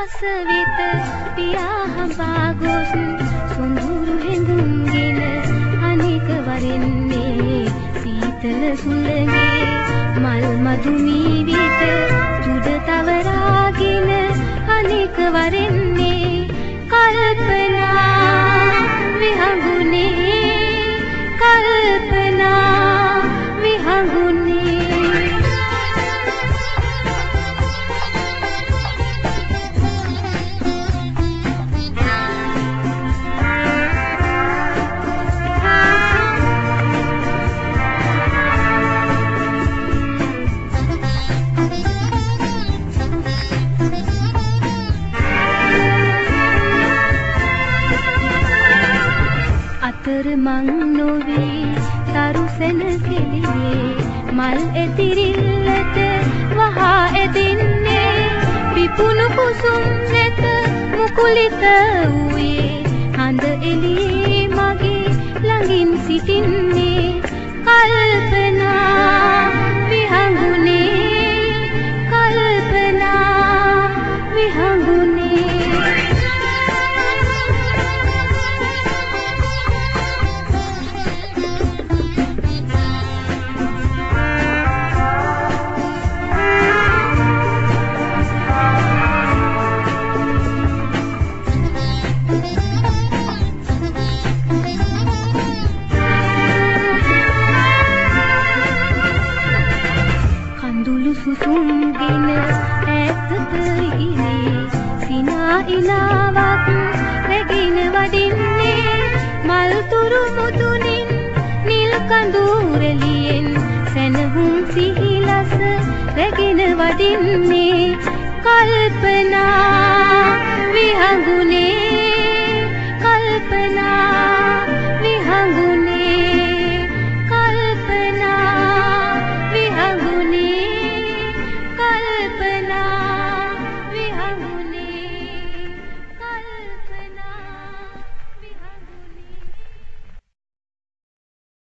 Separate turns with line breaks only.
වෙත පියා හඹා ගොස් සොඳුරු හැඳුම්ගෙන අනික වරෙන්නේ සීතල සුළඟේ මල් මදුමී විත චුඩ තවරාගෙන අනික වරෙන්නේ අතර මං නොවේ තරුසෙන කෙලියේ මල් ඇතිරිල්ලට වහා ඇදින්නේ පිපුණු කුසුම් නැත මුකුලිත වූයේ හඳ එළියේ මගේ ළඟින් සිටින්නේ කඳුළු සුසුම්ගෙන ඈතට ඉරේ සිනා ඉලාවක් රැගෙන වඩින්නේ මල් තුරු මුතුනින් නිල් කඳුරෙලියෙන් සැනහුම් සිහිලස රැගෙන වඩින්නේ කල්පනා විහඟුනේ